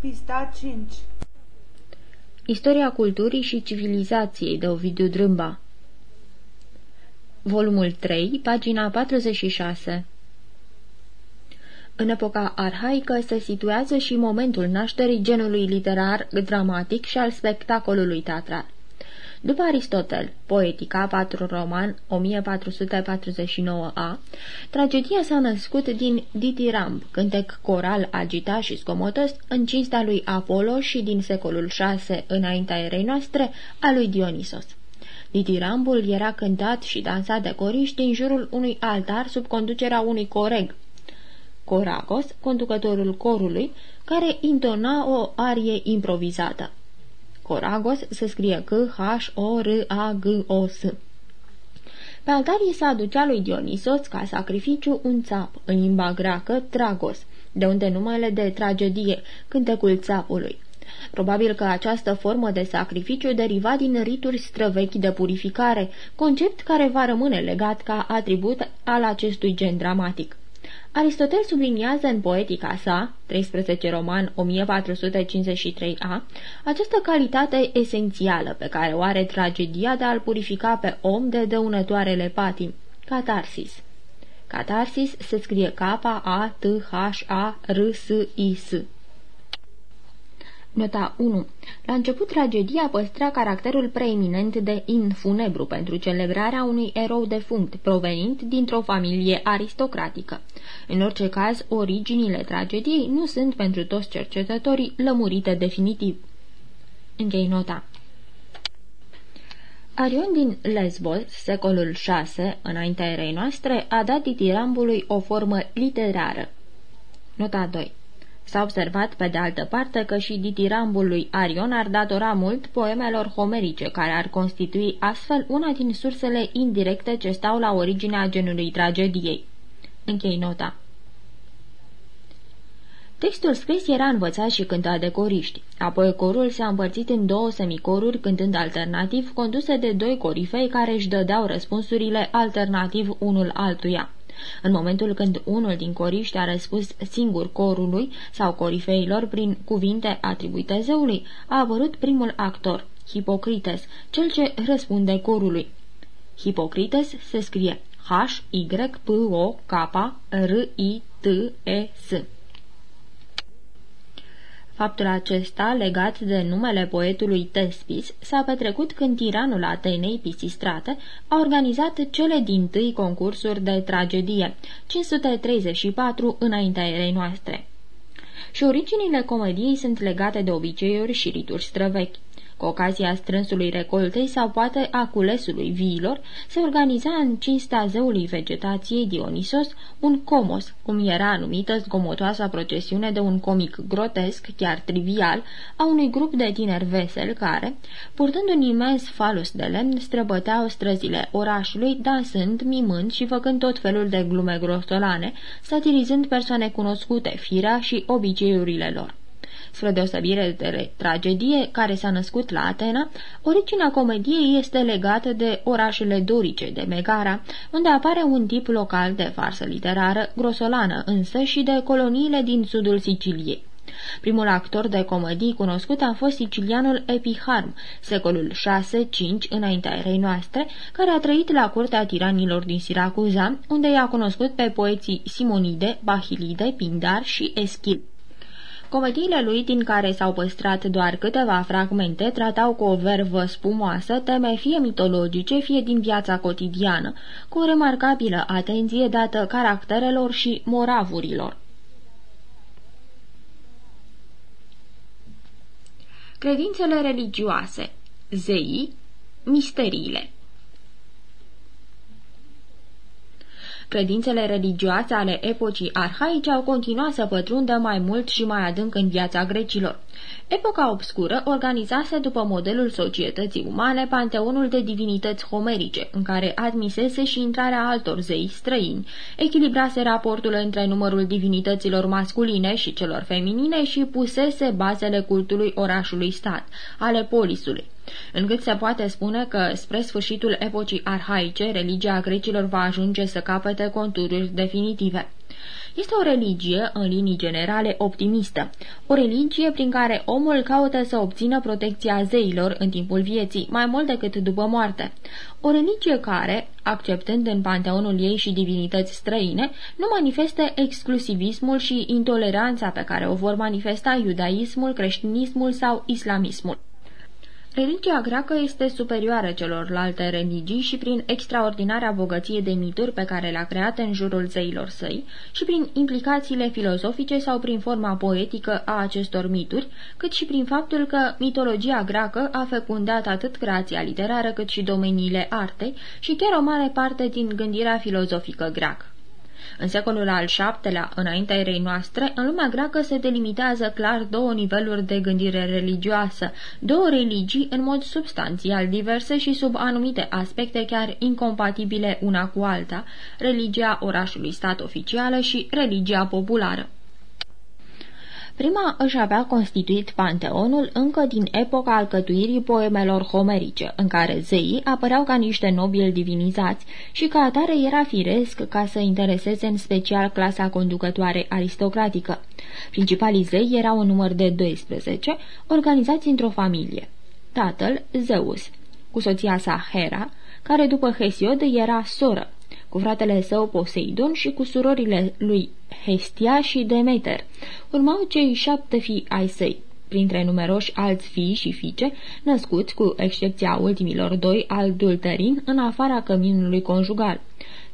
Pista 5 Istoria culturii și civilizației de Ovidiu Drâmba. Volumul 3, pagina 46 În epoca arhaică se situează și momentul nașterii genului literar, dramatic și al spectacolului teatral. După Aristotel, Poetica, 4 roman, 1449a, tragedia s-a născut din ditiramb, cântec coral agitat și scomotos, în cinstea lui Apollo și din secolul VI, înaintea erei noastre, a lui Dionisos. Ditirambul era cântat și dansat de coriști din jurul unui altar sub conducerea unui coreg, Coracos, conducătorul corului, care intona o arie improvizată. Coragos se scrie C-H-O-R-A-G-O-S. Pe altar i se aducea lui Dionisos ca sacrificiu un țap, în limba greacă tragos, de unde numele de tragedie, cântecul țapului. Probabil că această formă de sacrificiu deriva din rituri străvechi de purificare, concept care va rămâne legat ca atribut al acestui gen dramatic. Aristotel subliniază în poetica sa, 13 roman 1453a, această calitate esențială pe care o are tragedia de a-l purifica pe om de dăunătoarele patim, catarsis. Catarsis se scrie K-A-T-H-A-R-S-I-S. Nota 1. La început, tragedia păstra caracterul preeminent de in funebru pentru celebrarea unui erou defunct, provenind dintr-o familie aristocratică. În orice caz, originile tragediei nu sunt pentru toți cercetătorii lămurite definitiv. Închei nota. Arion din Lesbos, secolul VI, înaintea erei noastre, a dat ditirambului o formă literară. Nota 2 S-a observat, pe de altă parte, că și ditirambul lui Arion ar datora mult poemelor homerice, care ar constitui astfel una din sursele indirecte ce stau la originea genului tragediei. Închei nota. Textul scris era învățat și cântat de coriști. Apoi corul s-a împărțit în două semicoruri, cântând alternativ, conduse de doi corifei care își dădeau răspunsurile alternativ unul altuia. În momentul când unul din coriști a răspuns singur corului sau corifeilor prin cuvinte atribuite zeului, a apărut primul actor, Hipocrites, cel ce răspunde corului. Hipocrites se scrie H-Y-P-O-K-R-I-T-E-S. Faptul acesta, legat de numele poetului Tespis, s-a petrecut când tiranul Atenei Pisistrate a organizat cele din tâi concursuri de tragedie, 534 înaintea erei noastre. Și originile comediei sunt legate de obiceiuri și rituri străvechi. Cu ocazia strânsului recoltei sau poate a culesului viilor, se organiza în cinstea zeului vegetației Dionisos un comos, cum era numită zgomotoasa procesiune de un comic grotesc, chiar trivial, a unui grup de tineri veseli care, purtând un imens falus de lemn, străbăteau străzile orașului, dansând, mimând și făcând tot felul de glume grostolane, satirizând persoane cunoscute, firea și obiceiurile lor. Spre deosebire de tragedie care s-a născut la Atena, originea comediei este legată de orașele dorice de Megara, unde apare un tip local de farsă literară, grosolană însă și de coloniile din sudul Siciliei. Primul actor de comedii cunoscut a fost sicilianul Epiharm, secolul 6-5 înaintea erei noastre, care a trăit la curtea tiranilor din Siracuza, unde i-a cunoscut pe poeții Simonide, Bahilide, Pindar și Eschil. Comediile lui, din care s-au păstrat doar câteva fragmente, tratau cu o vervă spumoasă teme fie mitologice, fie din viața cotidiană, cu o remarcabilă atenție dată caracterelor și moravurilor. Credințele religioase. Zeii, misteriile Credințele religioase ale epocii arhaice au continuat să pătrundă mai mult și mai adânc în viața grecilor. Epoca obscură organizase după modelul societății umane panteonul de divinități homerice, în care admisese și intrarea altor zei străini, echilibrase raportul între numărul divinităților masculine și celor feminine și pusese bazele cultului orașului stat, ale polisului încât se poate spune că, spre sfârșitul epocii arhaice, religia grecilor va ajunge să capete contururi definitive. Este o religie, în linii generale, optimistă. O religie prin care omul caută să obțină protecția zeilor în timpul vieții, mai mult decât după moarte. O religie care, acceptând în panteonul ei și divinități străine, nu manifestă exclusivismul și intoleranța pe care o vor manifesta iudaismul, creștinismul sau islamismul. Religia greacă este superioară celorlalte religii și prin extraordinarea bogăție de mituri pe care le-a creat în jurul zeilor săi și prin implicațiile filozofice sau prin forma poetică a acestor mituri, cât și prin faptul că mitologia greacă a fecundat atât creația literară cât și domeniile artei și chiar o mare parte din gândirea filozofică greacă. În secolul al VII-lea, înaintea erei noastre, în lumea greacă se delimitează clar două niveluri de gândire religioasă, două religii în mod substanțial diverse și sub anumite aspecte chiar incompatibile una cu alta, religia orașului stat oficială și religia populară. Prima își avea constituit panteonul încă din epoca alcătuirii poemelor homerice, în care zeii apăreau ca niște nobili divinizați și ca atare era firesc ca să intereseze în special clasa conducătoare aristocratică. Principalii zei erau un număr de 12, organizați într-o familie. Tatăl, Zeus, cu soția sa Hera, care după Hesiod era soră, cu fratele său Poseidon și cu surorile lui Hestia și Demeter. Urmau cei șapte fii ai săi, printre numeroși alți fii și fiice, născuți, cu excepția ultimilor doi, adulterin, în afara căminului conjugal.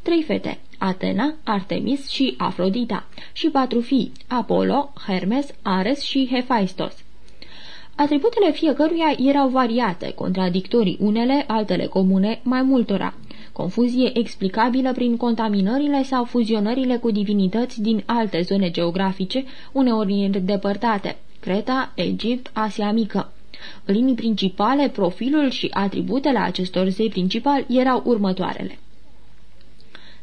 Trei fete, Atena, Artemis și Afrodita, și patru fii, Apollo, Hermes, Ares și Hephaistos. Atributele fiecăruia erau variate, contradictorii unele, altele comune, mai multora confuzie explicabilă prin contaminările sau fuzionările cu divinități din alte zone geografice, uneori îndepărtate, Creta, Egipt, Asia Mică. În linii principale, profilul și atributele acestor zei principali erau următoarele.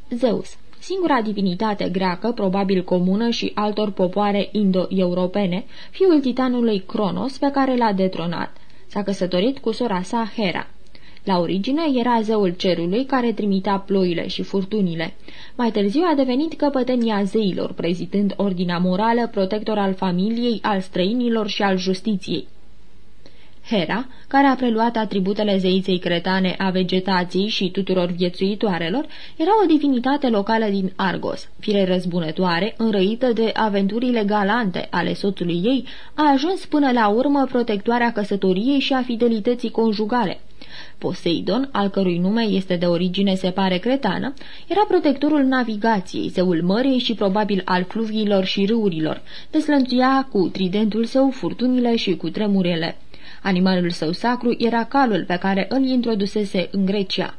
Zeus singura divinitate greacă, probabil comună și altor popoare indo-europene, fiul titanului Cronos pe care l-a detronat. S-a căsătorit cu sora sa Hera. La origine era zeul cerului care trimitea ploile și furtunile. Mai târziu a devenit căpătenia zeilor, prezitând ordinea morală, protector al familiei, al străinilor și al justiției. Hera, care a preluat atributele zeiței cretane a vegetației și tuturor viețuitoarelor, era o divinitate locală din Argos. Fire răzbunătoare, înrăită de aventurile galante ale soțului ei, a ajuns până la urmă protectoarea căsătoriei și a fidelității conjugale. Poseidon, al cărui nume este de origine se pare cretană, era protectorul navigației, zeul mării și probabil al fluviilor și râurilor, deslănțuia cu tridentul său furtunile și cu tremurele. Animalul său sacru era calul pe care îl introdusese în Grecia.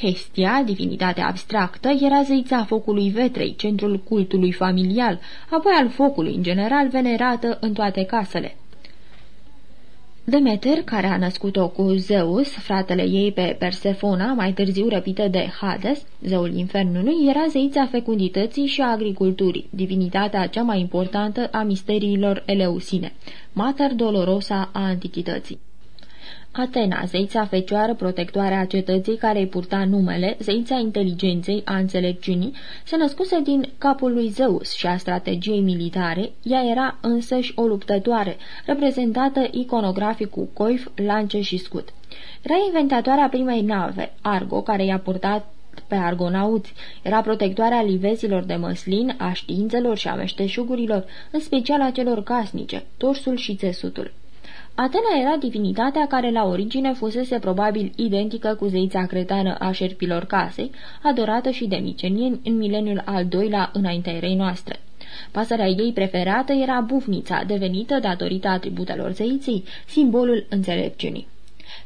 Hestia, divinitatea abstractă, era zeița focului vetrei, centrul cultului familial, apoi al focului în general venerată în toate casele. Demeter, care a născut-o cu Zeus, fratele ei pe Persefona, mai târziu răpită de Hades, zeul infernului, era zeița fecundității și a agriculturii, divinitatea cea mai importantă a misteriilor eleusine, Mater Dolorosa a antichității. Atena, zeița fecioară protectoare a cetății care îi purta numele, zeița inteligenței, a înțelepciunii, se născuse din capul lui Zeus și a strategiei militare, ea era însăși o luptătoare, reprezentată iconografic cu coif, lance și scut. Era inventatoarea primei nave, Argo, care i-a purtat pe argonauți. Era protectoarea livezilor de măslin, a științelor și a meșteșugurilor, în special a celor casnice, torsul și țesutul. Atena era divinitatea care la origine fusese probabil identică cu zeița cretană a șerpilor casei, adorată și de micenieni în mileniul al doilea înaintea erei noastre. Pasărea ei preferată era bufnița, devenită, datorită atributelor zeiței, simbolul înțelepciunii.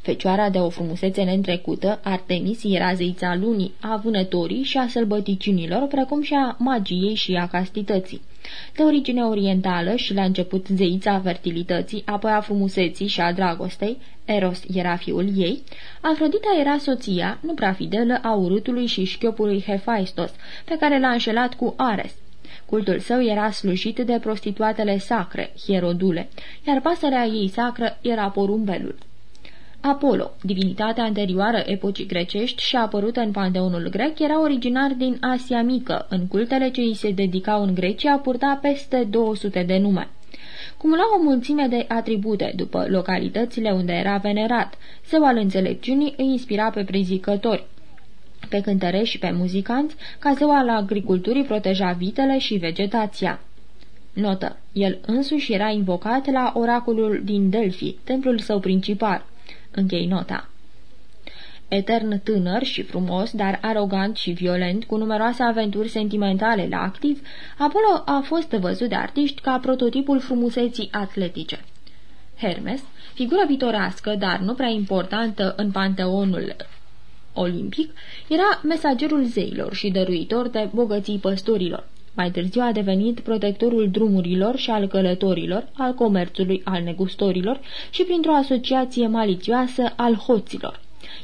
Fecioara de o frumusețe neîntrecută, Artemis era zeița lunii, a vânătorii și a sălbăticiunilor, precum și a magiei și a castității. De origine orientală și la început zeița fertilității, apoi a frumuseții și a dragostei, Eros era fiul ei, Afrodita era soția, nu prea fidelă, a urâtului și șchiopului Hephaistos, pe care l-a înșelat cu Ares. Cultul său era slujit de prostituatele sacre, hierodule, iar pasărea ei sacră era porumbelul. Apollo, divinitatea anterioară epocii grecești și apărută în panteonul grec, era originar din Asia Mică. În cultele ce îi se dedicau în Grecia purta peste 200 de nume. Cumula o mulțime de atribute după localitățile unde era venerat. Zeul al înțelepciunii îi inspira pe prezicători, pe cântăreși și pe muzicanți, ca zeu al agriculturii proteja vitele și vegetația. Notă. El însuși era invocat la oracolul din Delphi, templul său principal. Închei nota. Etern tânăr și frumos, dar arogant și violent, cu numeroase aventuri sentimentale la activ, Apollo a fost văzut de artiști ca prototipul frumuseții atletice. Hermes, figură pitorească, dar nu prea importantă în panteonul olimpic, era mesagerul zeilor și dăruitor de bogății păstorilor. Mai târziu a devenit protectorul drumurilor și al călătorilor, al comerțului, al negustorilor și, printr-o asociație malițioasă, al hoților.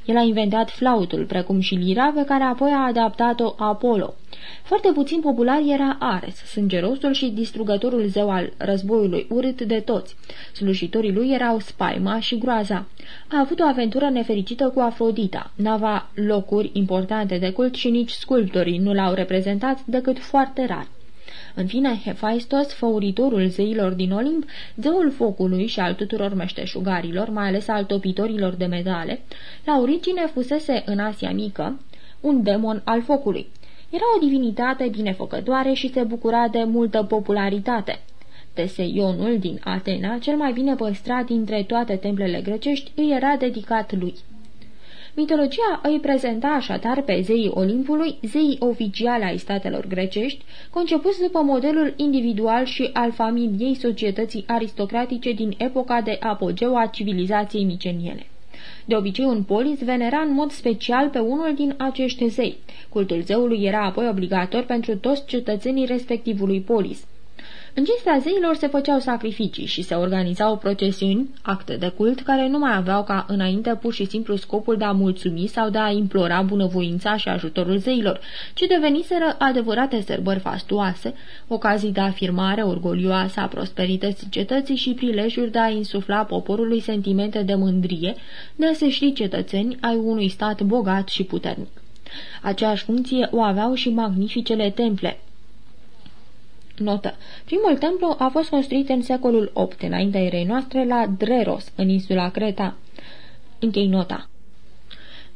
El a inventat flautul, precum și lira, pe care apoi a adaptat-o Apollo. Foarte puțin popular era Ares, sângerosul și distrugătorul zeu al războiului, urât de toți. Slujitorii lui erau spaima și groaza. A avut o aventură nefericită cu Afrodita. N-avea locuri importante de cult și nici sculptorii nu l-au reprezentat decât foarte rar. În fine, Hephaistos, făuritorul zeilor din Olimp, zeul focului și al tuturor meșteșugarilor, mai ales al topitorilor de metale, la origine fusese în Asia Mică un demon al focului. Era o divinitate binefăcătoare și se bucura de multă popularitate. Teseionul din Atena, cel mai bine păstrat dintre toate templele grecești, îi era dedicat lui. Mitologia îi prezenta așadar pe zeii Olimpului, zeii oficiale ai statelor grecești, concepuți după modelul individual și al familiei societății aristocratice din epoca de apogeu a civilizației miceniene. De obicei, un polis venera în mod special pe unul din acești zei. Cultul zeului era apoi obligator pentru toți cetățenii respectivului polis. În cinstea zeilor se făceau sacrificii și se organizau procesiuni, acte de cult, care nu mai aveau ca înainte pur și simplu scopul de a mulțumi sau de a implora bunăvoința și ajutorul zeilor, ci deveniseră adevărate sărbări fastuoase, ocazii de afirmare orgolioasă a prosperității cetății și prilejuri de a insufla poporului sentimente de mândrie, de a se ști cetățeni ai unui stat bogat și puternic. Aceeași funcție o aveau și magnificele temple, Notă. Primul templu a fost construit în secolul VIII, înaintea erei noastre, la Dreros, în insula Creta. Închei nota.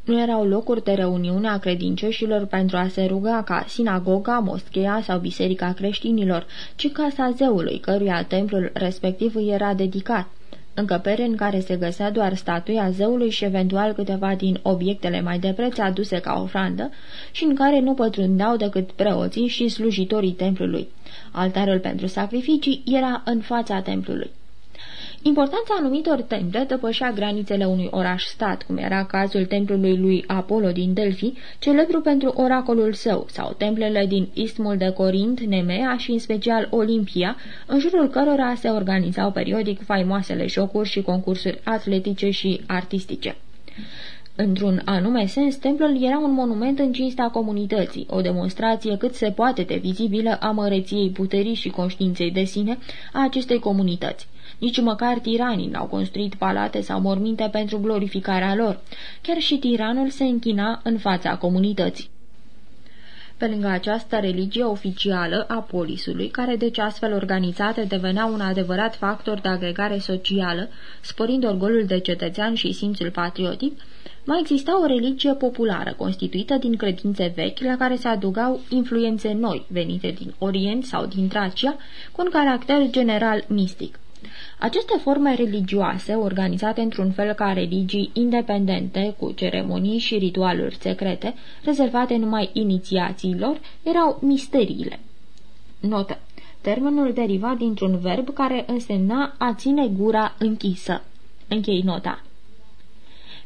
Nu erau locuri de reuniune a credincioșilor pentru a se ruga ca sinagoga, moscheea sau biserica creștinilor, ci casa zeului, căruia templul respectiv îi era dedicat încăpere în care se găsea doar statuia zeului și eventual câteva din obiectele mai de preț aduse ca ofrandă și în care nu pătrundeau decât preoții și slujitorii templului. Altarul pentru sacrificii era în fața templului. Importanța anumitor temple depășea granițele unui oraș-stat, cum era cazul templului lui Apollo din Delphi, celebru pentru oracolul său, sau templele din Istmul de Corint, Nemea și în special Olimpia, în jurul cărora se organizau periodic faimoasele jocuri și concursuri atletice și artistice. Într-un anume sens, templul era un monument în cinsta comunității, o demonstrație cât se poate de vizibilă a măreției puterii și conștiinței de sine a acestei comunități. Nici măcar tiranii n-au construit palate sau morminte pentru glorificarea lor. Chiar și tiranul se închina în fața comunității. Pe lângă această religie oficială a polisului, care deci astfel organizate devenea un adevărat factor de agregare socială, sporind orgolul de cetățean și simțul patriotic, mai exista o religie populară, constituită din credințe vechi, la care se adugau influențe noi, venite din Orient sau din Tracia, cu un caracter general mistic. Aceste forme religioase, organizate într-un fel ca religii independente, cu ceremonii și ritualuri secrete, rezervate numai inițiațiilor, erau misteriile. Notă. Termenul deriva dintr-un verb care însemna a ține gura închisă. Închei nota.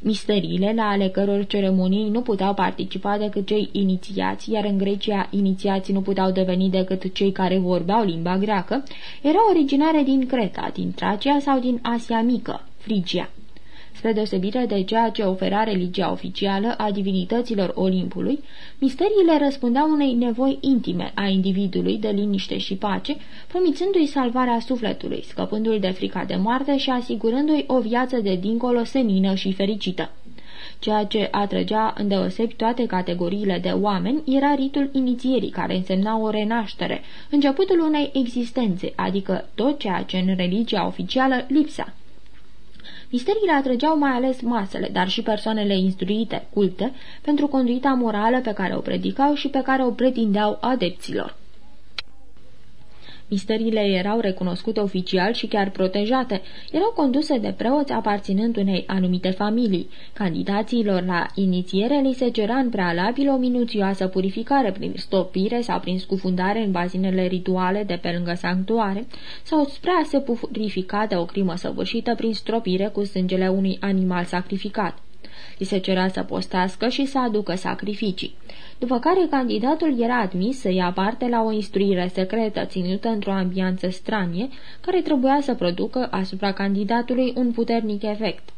Misteriile, la ale căror ceremonii nu puteau participa decât cei inițiați, iar în Grecia inițiații nu puteau deveni decât cei care vorbeau limba greacă, erau originare din Creta, din Tracia sau din Asia Mică, Frigia. Spre deosebire de ceea ce ofera religia oficială a divinităților Olimpului, misteriile răspundeau unei nevoi intime a individului de liniște și pace, promițându-i salvarea sufletului, scăpându-l de frica de moarte și asigurându-i o viață de dincolo senină și fericită. Ceea ce atrăgea îndeosebi toate categoriile de oameni era ritul inițierii, care însemna o renaștere, începutul unei existențe, adică tot ceea ce în religia oficială lipsa. Misteriile atrăgeau mai ales masele, dar și persoanele instruite, culte, pentru conduita morală pe care o predicau și pe care o pretindeau adepților. Misteriile erau recunoscute oficial și chiar protejate. Erau conduse de preoți aparținând unei anumite familii. Candidaților la inițiere li se cerea în prealabil o minuțioasă purificare prin stopire sau prin scufundare în bazinele rituale de pe lângă sanctuare sau spre a se purifica de o crimă săvârșită prin stropire cu sângele unui animal sacrificat. Li se cerea să postească și să aducă sacrificii. După care candidatul era admis să ia parte la o instruire secretă ținută într-o ambianță stranie, care trebuia să producă asupra candidatului un puternic efect.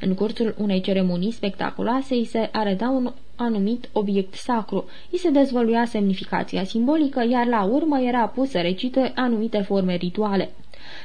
În cursul unei ceremonii spectaculoase îi se arăta un anumit obiect sacru, îi se dezvăluia semnificația simbolică, iar la urmă era pus să recite anumite forme rituale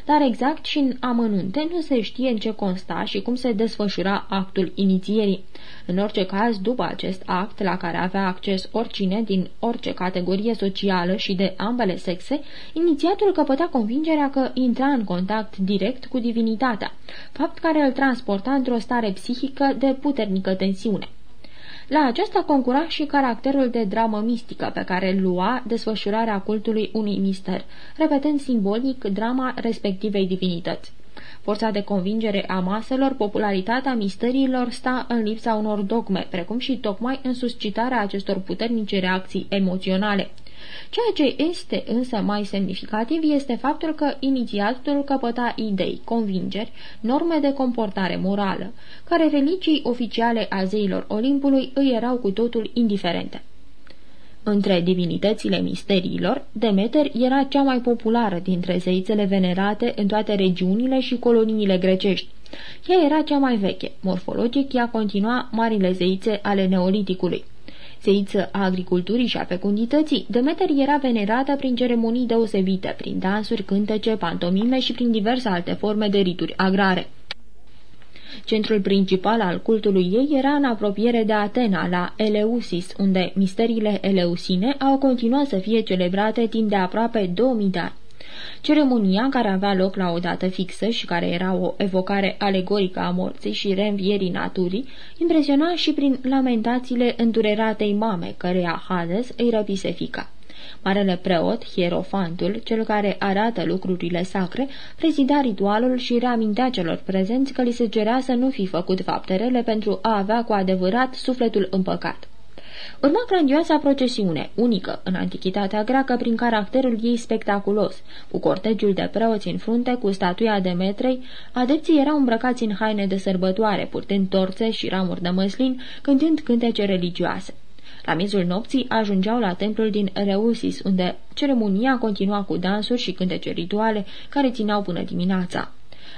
dar exact și în amănunte nu se știe în ce consta și cum se desfășura actul inițierii. În orice caz, după acest act, la care avea acces oricine din orice categorie socială și de ambele sexe, inițiatul căpătea convingerea că intra în contact direct cu divinitatea, fapt care îl transporta într-o stare psihică de puternică tensiune. La aceasta concura și caracterul de dramă mistică pe care îl lua desfășurarea cultului unui mister, repetând simbolic drama respectivei divinități. Forța de convingere a maselor, popularitatea misteriilor sta în lipsa unor dogme, precum și tocmai în suscitarea acestor puternice reacții emoționale. Ceea ce este însă mai semnificativ este faptul că inițiatul căpăta idei, convingeri, norme de comportare morală, care religii oficiale a zeilor Olimpului îi erau cu totul indiferente. Între divinitățile misteriilor, Demeter era cea mai populară dintre zeițele venerate în toate regiunile și coloniile grecești. Ea era cea mai veche. Morfologic, ea continua marile zeițe ale neoliticului. Zeiță a agriculturii și a fecundității, Demeter era venerată prin ceremonii deosebite, prin dansuri, cântece, pantomime și prin diverse alte forme de rituri agrare. Centrul principal al cultului ei era în apropiere de Atena, la Eleusis, unde misteriile eleusine au continuat să fie celebrate timp de aproape 2000 de ani. Ceremonia, care avea loc la o dată fixă și care era o evocare alegorică a morții și reînvierii naturii, impresiona și prin lamentațiile îndureratei mame, căreia Hades îi răpise fica. Marele preot, hierofantul, cel care arată lucrurile sacre, prezida ritualul și reamintea celor prezenți că li se cerea să nu fi făcut fapte pentru a avea cu adevărat sufletul împăcat. Urma grandioasa procesiune, unică în antichitatea greacă prin caracterul ei spectaculos, cu cortegiul de preoți în frunte, cu statuia de metrei, adepții erau îmbrăcați în haine de sărbătoare, purtând torțe și ramuri de măslin, cântând cântece religioase. La mizul nopții ajungeau la templul din Reusis, unde ceremonia continua cu dansuri și cântece rituale care țineau până dimineața.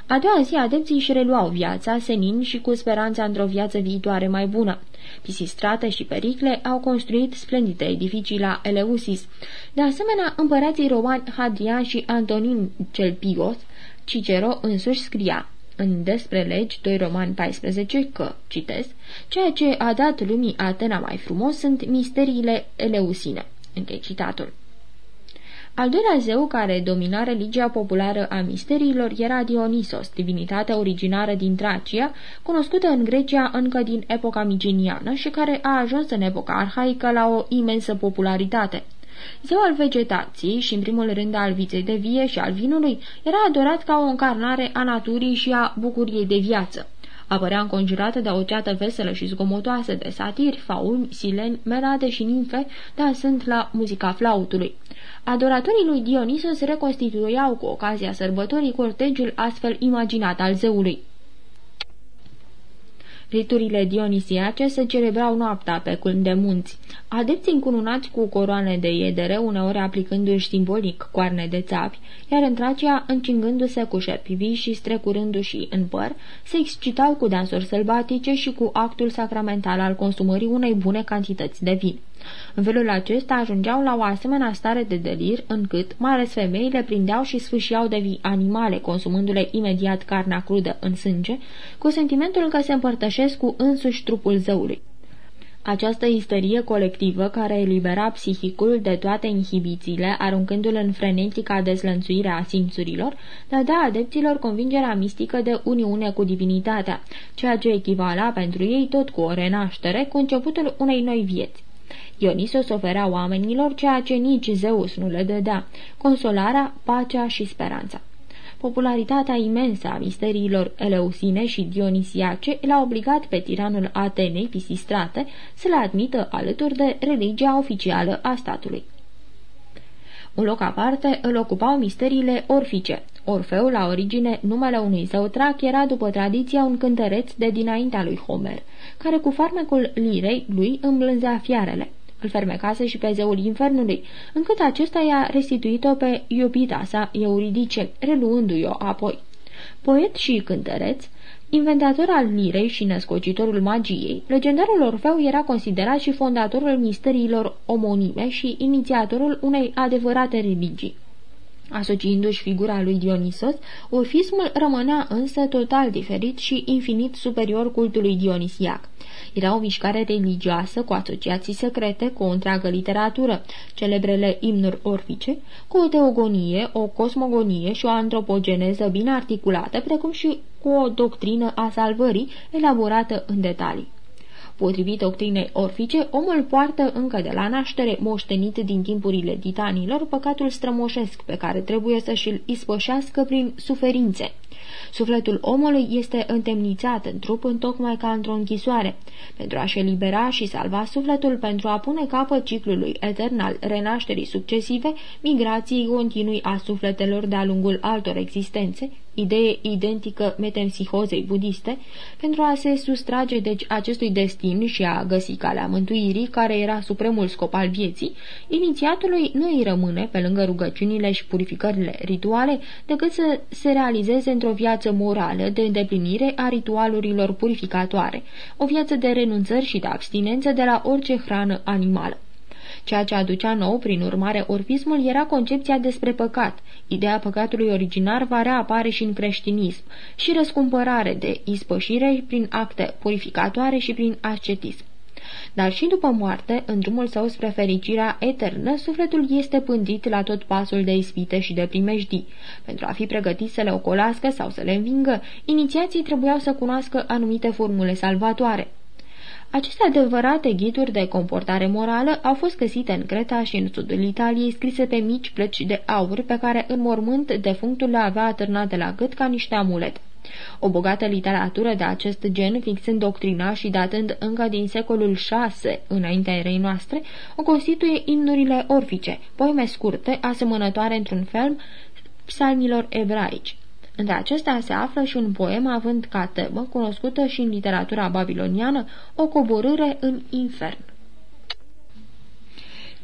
A doua zi, adepții își reluau viața, senin și cu speranța într-o viață viitoare mai bună. Pisistrate și Pericle au construit splendide edificii la Eleusis. De asemenea, împărații romani Hadrian și Antonin cel Pios, Cicero însuși scria în Despre legi 2 Roman 14 că, citesc, ceea ce a dat lumii Atena mai frumos sunt misteriile eleusine. Închei citatul. Al doilea zeu care domina religia populară a misteriilor era Dionisos, divinitate originară din Tracia, cunoscută în Grecia încă din epoca miginiană și care a ajuns în epoca arhaică la o imensă popularitate. Zeu al vegetației și, în primul rând, al viței de vie și al vinului, era adorat ca o încarnare a naturii și a bucuriei de viață. Apărea înconjurată de o ceată veselă și zgomotoasă de satiri, fauni, sileni, melade și nimfe, dansând la muzica flautului. Adoratorii lui Dionisos reconstituiau cu ocazia sărbătorii cortegiul astfel imaginat al zeului. Riturile dionisiace se celebrau noaptea pe culm de munți. Adepții încununați cu coroane de iedere, uneori aplicându-și simbolic coarne de țapi, iar în Tracia, încingându-se cu șerpi vii și strecurându-și în păr, se excitau cu dansuri sălbatice și cu actul sacramental al consumării unei bune cantități de vin. În felul acesta ajungeau la o asemenea stare de delir, încât, mai ales femeile, prindeau și sfâșiau de vii animale, consumându-le imediat carnea crudă în sânge, cu sentimentul că se împărtășesc cu însuși trupul zăului. Această isterie colectivă care elibera psihicul de toate inhibițiile, aruncându-l în frenetica dezlănțuire a simțurilor, dădea adepților convingerea mistică de uniune cu divinitatea, ceea ce echivala pentru ei tot cu o renaștere, cu începutul unei noi vieți. Dionisos oferea oamenilor ceea ce nici Zeus nu le dădea, consolarea, pacea și speranța. Popularitatea imensă a misteriilor eleusine și dionisiace l-a obligat pe tiranul Atenei Pisistrate să le admită alături de religia oficială a statului. Un loc aparte îl ocupau misteriile orfice. Orfeu, la origine, numele unui zău trac, era după tradiția un cântăreț de dinaintea lui Homer, care cu farmecul lirei lui îmblânzea fiarele îl fermecase și pe zeul infernului, încât acesta i-a restituit-o pe iubita sa Euridice, reluându-i-o apoi. Poet și cântăreț, inventator al lirei și născocitorul magiei, legendarul Orfeu era considerat și fondatorul misteriilor omonime și inițiatorul unei adevărate religii. Asociindu-și figura lui Dionisos, orfismul rămânea însă total diferit și infinit superior cultului dionisiac. Era o mișcare religioasă cu asociații secrete, cu o întreagă literatură, celebrele imnuri orfice, cu o teogonie, o cosmogonie și o antropogeneză bine articulată, precum și cu o doctrină a salvării elaborată în detalii. Potrivit doctrinei orfice, omul poartă încă de la naștere, moștenit din timpurile titanilor, păcatul strămoșesc pe care trebuie să și-l ispășească prin suferințe. Sufletul omului este întemnițat în trup tocmai ca într-o închisoare. Pentru a-și elibera și salva sufletul, pentru a pune capăt ciclului etern al renașterii succesive, migrației continui a sufletelor de-a lungul altor existențe, idee identică metempsihozei budiste, pentru a se sustrage deci acestui destin și a găsi calea mântuirii, care era supremul scop al vieții, inițiatului nu îi rămâne, pe lângă rugăciunile și purificările rituale, decât să se realizeze într-o viață morală de îndeplinire a ritualurilor purificatoare, o viață de renunțări și de abstinență de la orice hrană animală. Ceea ce aducea nou, prin urmare, orfismul era concepția despre păcat. Ideea păcatului originar va reapare și în creștinism și răscumpărare de ispășire prin acte purificatoare și prin ascetism. Dar și după moarte, în drumul său spre fericirea eternă, sufletul este pândit la tot pasul de ispite și de primejdii. Pentru a fi pregătit să le ocolască sau să le învingă, inițiații trebuiau să cunoască anumite formule salvatoare. Aceste adevărate ghiduri de comportare morală au fost găsite în Creta și în sudul Italiei, scrise pe mici plăci de aur, pe care în mormânt defunctul le avea atârnate la gât ca niște amulete. O bogată literatură de acest gen, fixând doctrina și datând încă din secolul VI înaintea erei noastre, o constituie imnurile orfice, poeme scurte, asemănătoare într-un fel psalmilor ebraici. Între acestea se află și un poem având ca temă, cunoscută și în literatura babiloniană, o coborâre în infern.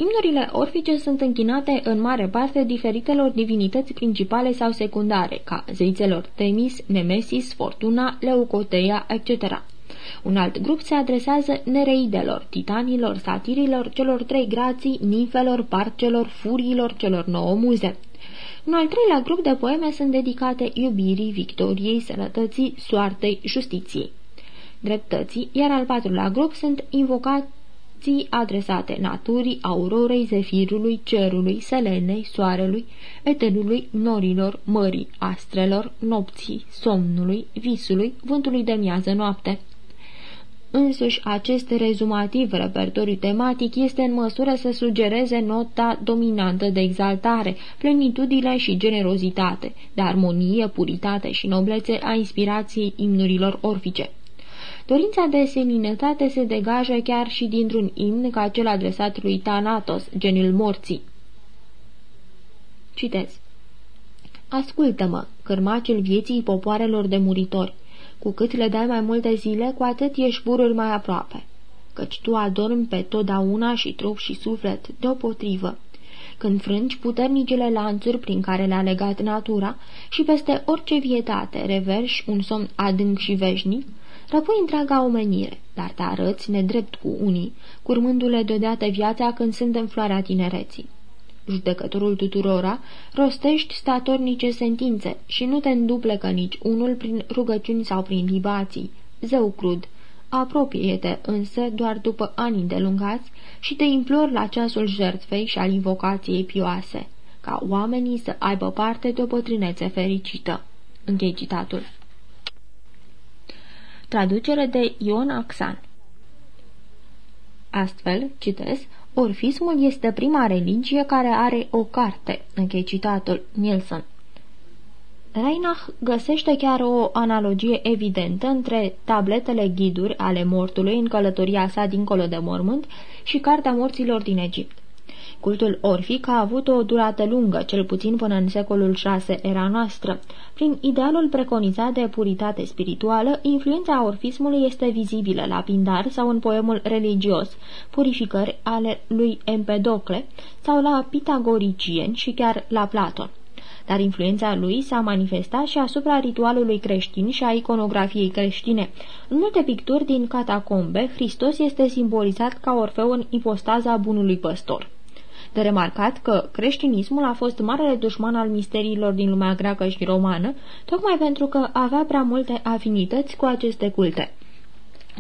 Imnurile orfice sunt închinate în mare parte diferitelor divinități principale sau secundare, ca zeițelor Temis, Nemesis, Fortuna, Leucoteia, etc. Un alt grup se adresează nereidelor, titanilor, satirilor, celor trei grații, ninfelor, parcelor, furiilor, celor nouă muze. Un al treilea grup de poeme sunt dedicate iubirii, victoriei, sănătății, soartei, justiției, dreptății, iar al patrulea grup sunt invocații adresate naturii, aurorei, zefirului, cerului, selenei, soarelui, etenului, norilor, mării, astrelor, nopții, somnului, visului, vântului de miază noapte. Însuși, acest rezumativ repertoriu tematic este în măsură să sugereze nota dominantă de exaltare, plenitudine și generozitate, de armonie, puritate și noblețe a inspirației imnurilor orfice. Dorința de seninătate se degajă chiar și dintr-un imn ca cel adresat lui Thanatos, genul morții. Citez. Ascultă-mă, cărmacel vieții popoarelor de muritori Cu cât le dai mai multe zile, cu atât ești burul mai aproape. Căci tu adormi pe totdeauna și trup și suflet, deopotrivă. Când frângi puternicele lanțuri prin care le-a legat natura și peste orice vietate reverși un somn adânc și veșnic, răpui întreaga omenire, dar te arăți nedrept cu unii, curmându-le deodată viața când sunt în floarea tinereții. Judecătorul tuturora, rostești statornice sentințe și nu te înduplecă nici unul prin rugăciuni sau prin libații. Zeu crud, apropie-te însă doar după ani îndelungați și te implor la ceasul jertfei și al invocației pioase, ca oamenii să aibă parte de o bătrânețe fericită. Închei citatul. Traducere de Ion Axan Astfel, citesc, orfismul este prima religie care are o carte. Închei citatul. Nielsen. Reinach găsește chiar o analogie evidentă între tabletele ghiduri ale mortului în călătoria sa dincolo de mormânt și Cartea morților din Egipt. Cultul orfic a avut o durată lungă, cel puțin până în secolul VI era noastră. Prin idealul preconizat de puritate spirituală, influența orfismului este vizibilă la Pindar sau în poemul religios, purificări ale lui Empedocle, sau la pitagoricieni și chiar la Platon dar influența lui s-a manifestat și asupra ritualului creștin și a iconografiei creștine. În multe picturi din catacombe, Hristos este simbolizat ca Orfeu în ipostaza bunului păstor. De remarcat că creștinismul a fost marele dușman al misteriilor din lumea greacă și romană, tocmai pentru că avea prea multe afinități cu aceste culte.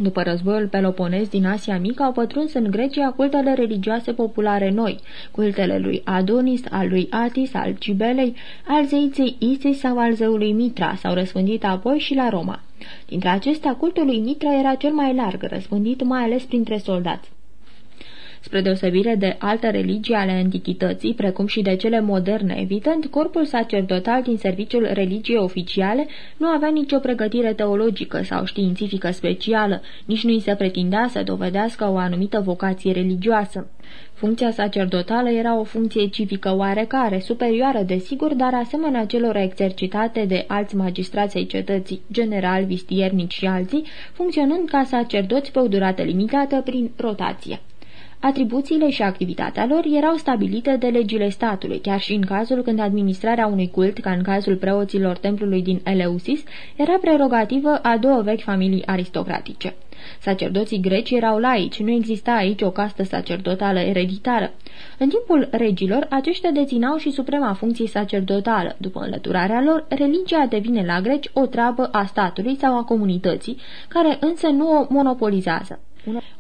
După războiul peloponez din Asia Mică au pătruns în Grecia cultele religioase populare noi, cultele lui Adonis, al lui Atis, al Cibelei, al zeiței Isis sau al zeului Mitra s-au răspândit apoi și la Roma. Dintre acestea, cultul lui Mitra era cel mai larg, răspândit mai ales printre soldați. Spre deosebire de alte religii ale antichității, precum și de cele moderne, evident, corpul sacerdotal din serviciul religiei oficiale nu avea nicio pregătire teologică sau științifică specială, nici nu i se pretindea să dovedească o anumită vocație religioasă. Funcția sacerdotală era o funcție civică oarecare, superioară desigur, dar asemenea celor exercitate de alți magistrați ai cetății, general, vistiernici și alții, funcționând ca sacerdoți pe o durată limitată prin rotație. Atribuțiile și activitatea lor erau stabilite de legile statului, chiar și în cazul când administrarea unui cult, ca în cazul preoților templului din Eleusis, era prerogativă a două vechi familii aristocratice. Sacerdoții greci erau laici, nu exista aici o castă sacerdotală ereditară. În timpul regilor, aceștia deținau și suprema funcție sacerdotală. După înlăturarea lor, religia devine la greci o treabă a statului sau a comunității, care însă nu o monopolizează.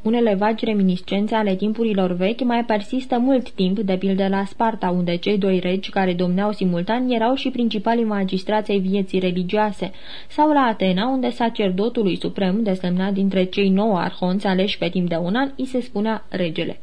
Unele vagi reminiscențe ale timpurilor vechi mai persistă mult timp, de pildă la Sparta, unde cei doi regi care domneau simultan erau și principalii magistrații vieții religioase, sau la Atena, unde sacerdotului suprem, desemnat dintre cei nouă arhonți aleși pe timp de un an, îi se spunea regele.